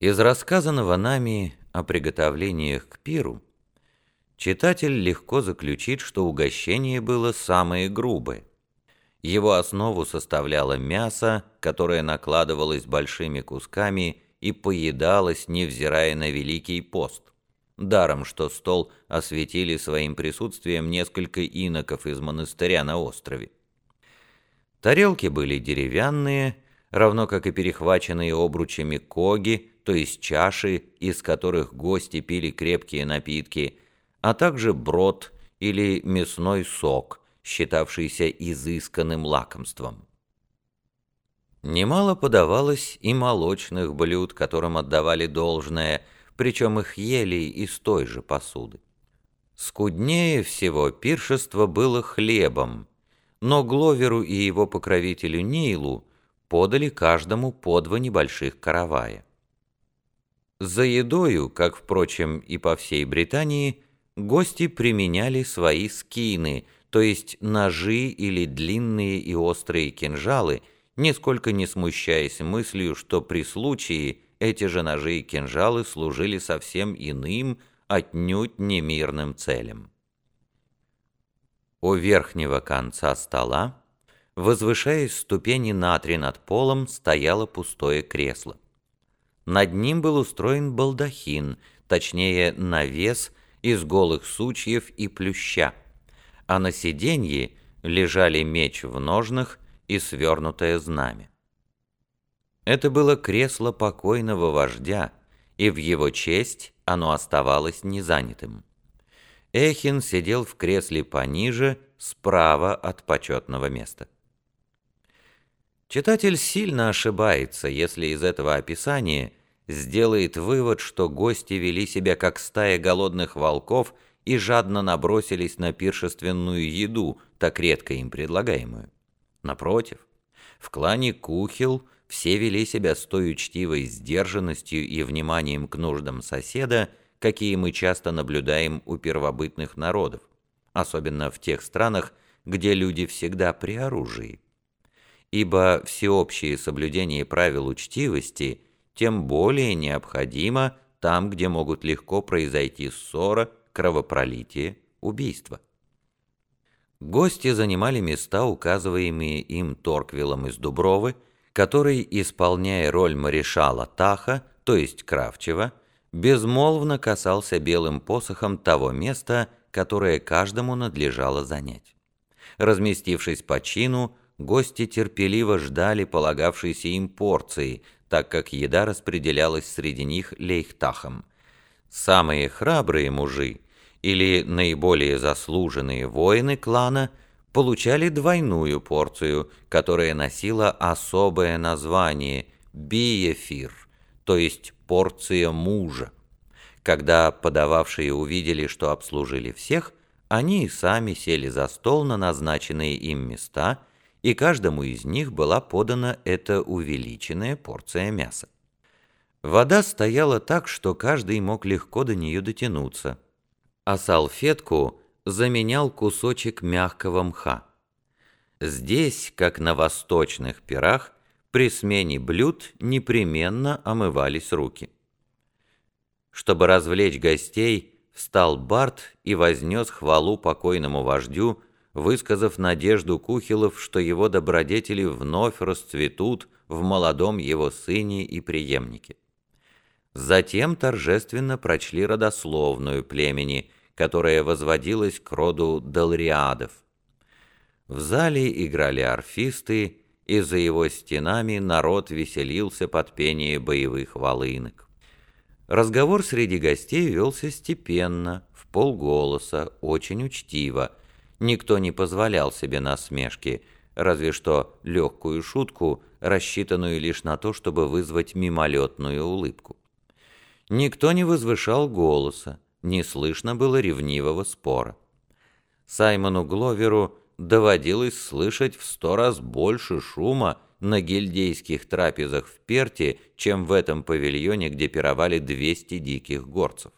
Из рассказанного нами о приготовлениях к пиру читатель легко заключит, что угощение было самое грубое. Его основу составляло мясо, которое накладывалось большими кусками и поедалось, невзирая на Великий пост. Даром, что стол осветили своим присутствием несколько иноков из монастыря на острове. Тарелки были деревянные, равно как и перехваченные обручами коги, то есть чаши, из которых гости пили крепкие напитки, а также брод или мясной сок, считавшийся изысканным лакомством. Немало подавалось и молочных блюд, которым отдавали должное, причем их ели из той же посуды. Скуднее всего пиршество было хлебом, но Гловеру и его покровителю Нилу подали каждому по два небольших каравая. За едою, как, впрочем, и по всей Британии, гости применяли свои скины, то есть ножи или длинные и острые кинжалы, нисколько не смущаясь мыслью, что при случае эти же ножи и кинжалы служили совсем иным, отнюдь не мирным целям. У верхнего конца стола, возвышаясь ступени на три над полом, стояло пустое кресло. Над ним был устроен балдахин, точнее навес из голых сучьев и плюща, а на сиденье лежали меч в ножнах и свернутое знамя. Это было кресло покойного вождя, и в его честь оно оставалось незанятым. Эхин сидел в кресле пониже, справа от почетного места. Читатель сильно ошибается, если из этого описания сделает вывод, что гости вели себя как стая голодных волков и жадно набросились на пиршественную еду, так редко им предлагаемую. Напротив, в клане Кухил все вели себя с той учтивой сдержанностью и вниманием к нуждам соседа, какие мы часто наблюдаем у первобытных народов, особенно в тех странах, где люди всегда при оружии. Ибо всеобщее соблюдение правил учтивости тем более необходимо там, где могут легко произойти ссора, кровопролитие, убийство. Гости занимали места, указываемые им Торквиллом из Дубровы, который, исполняя роль марешала Таха, то есть Кравчева, безмолвно касался белым посохом того места, которое каждому надлежало занять. Разместившись по чину, гости терпеливо ждали полагавшейся им порции, так как еда распределялась среди них лейхтахом. Самые храбрые мужи или наиболее заслуженные воины клана получали двойную порцию, которая носила особое название – биефир, то есть порция мужа. Когда подававшие увидели, что обслужили всех, они и сами сели за стол на назначенные им места, и каждому из них была подана эта увеличенная порция мяса. Вода стояла так, что каждый мог легко до нее дотянуться, а салфетку заменял кусочек мягкого мха. Здесь, как на восточных пирах, при смене блюд непременно омывались руки. Чтобы развлечь гостей, встал Барт и вознес хвалу покойному вождю, высказав надежду Кухилов, что его добродетели вновь расцветут в молодом его сыне и преемнике. Затем торжественно прочли родословную племени, которая возводилась к роду Далриадов. В зале играли арфисты, и за его стенами народ веселился под пение боевых волынок. Разговор среди гостей велся степенно, в полголоса, очень учтиво. Никто не позволял себе насмешки, разве что легкую шутку, рассчитанную лишь на то, чтобы вызвать мимолетную улыбку. Никто не возвышал голоса, не слышно было ревнивого спора. Саймону Гловеру доводилось слышать в сто раз больше шума на гильдейских трапезах в Перте, чем в этом павильоне, где пировали 200 диких горцев.